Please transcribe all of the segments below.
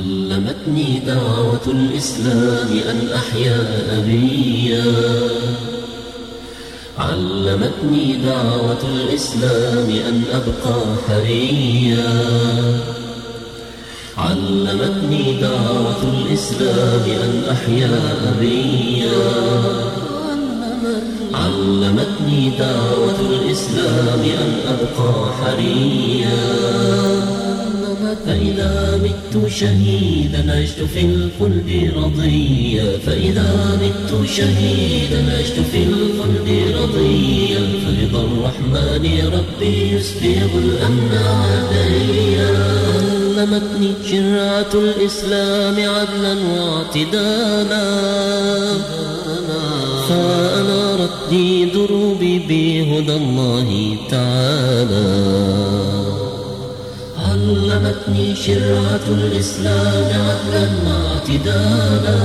علمتني دعوة الإسلام أن أحيا أبيا. علمتني دعوة الإسلام أن أبقى حريا. علمتني دعوة الإسلام أن أحيا أبيا. علمتني دعوة الإسلام أن أبقى حريا. فإذا مت شهيدا عشت في الخلد رضيا. فإذا مت شهيدا عشت في الخلد رضيا. فرضا الرحمن ربي يسبغ الأمن عليا. علمتني شرعة الإسلام عدلا واعتدالا. فأنارت لي دروبي بهدى الله تعالى. علمتني شرعة الإسلام عدلا واعتدالا.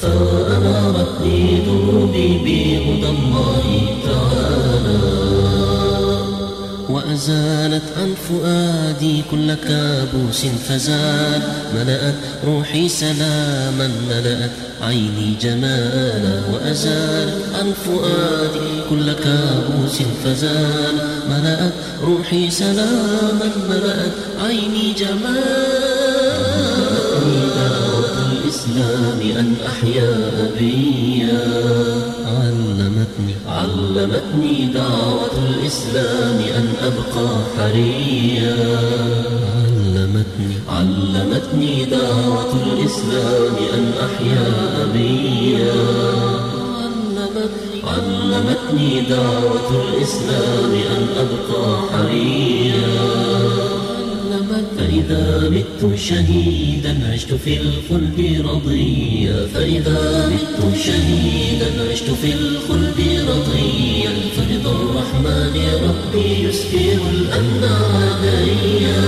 فأنارت لي دروبي بهدى الله وأزالت عن فؤادي كل كابوس فزال. ملأت روحي سلاما ملأت عيني جمالا وأزالت عن فؤادي كل كابوس فزال. ملأت روحي سلاما ملأت عيني جمالا. الإسلام أن أحيا أبيا علمتني. علمتني دعوة الإسلام أن أبقى حريا. علمتني. علمتني دعوة الإسلام أن أحيا أبيا. علمتني علمتني دعوة الإسلام أن أبقى حريا. شهيدا عشت في الخلد رضيا. فإذا مت شهيدا عشت في الخلد رضيا. فرضا الرحمن ربي يسبغ الأمن عليا.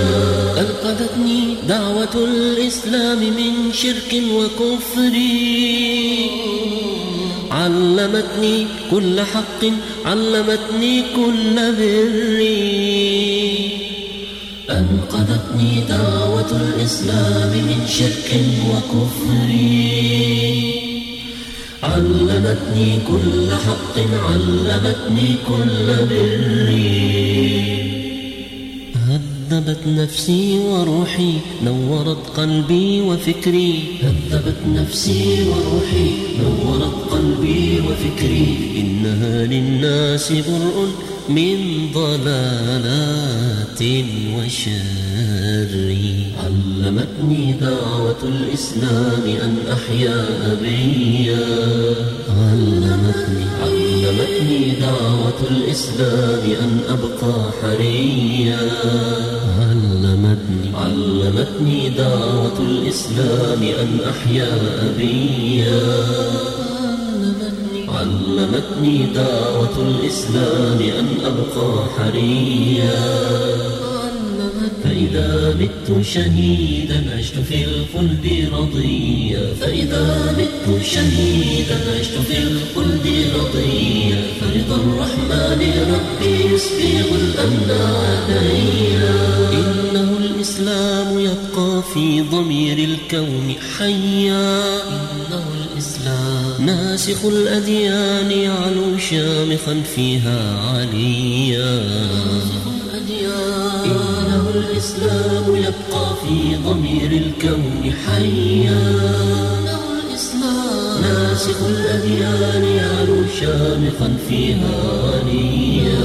أنقذتني دعوة الإسلام من شرك وكفر. علمتني كل حق علمتني كل بر. أنقذتني دعوة الإسلام من شرك وكفر. علمتني كل حق علمتني كل بر. هذبت نفسي وروحي نورت قلبي وفكري. هذبت نفسي وروحي نورت قلبي وفكري. إنها للناس برء من ضلالات وشر. علمتني دعوة الإسلام أن أحيا أبيا. علمتني. علمتني دعوة الإسلام أن أبقى حريا. علمتني. علمتني دعوة الإسلام أن أحيا أبيا. علمتني دعوة الإسلام أن أبقى حريا. فإذا مت شهيدا عشت في الخلد رضيا. فإذا مت شهيدا عشت في الخلد رضيا. فرضا الرحمن ربي يسبغ الأمن عليا. الإسلام يبقى في ضمير الكون حيا. إنه الإسلام. ناسخ الأديان يعلو شامخا فيها عليا. إنه الإسلام يبقى في ضمير الكون حيا. ناسخ الأديان يعلو شامخا فيها عليا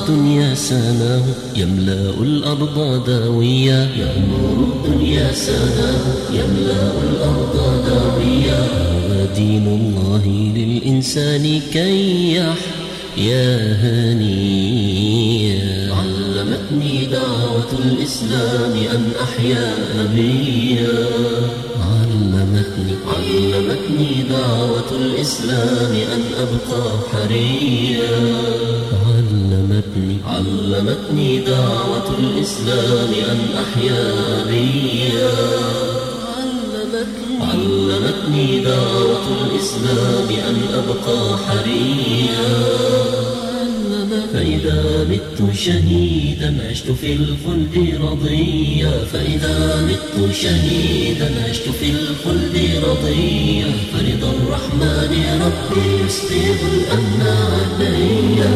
الدنيا سناه يملأ الأرض داويا. يأمر الدنيا سناه يملأ الأرض داويا. ودين الله للإنسان كي يحيا هنيا. علمتني دعوة الإسلام أن أحيا أبيا علمتني دعوة الإسلام أن أبقى حريا. علمتني. علمتني دعوة الإسلام أن أحيا بيا. علمتني. دعوة الإسلام أن أبقى حريا. فإذا مت شهيدا عشت في الخلد رضيا. فإذا مت شهيدا عشت في الخلد رضيا فرضا الرحمن ربي يسبغ الأمن عليا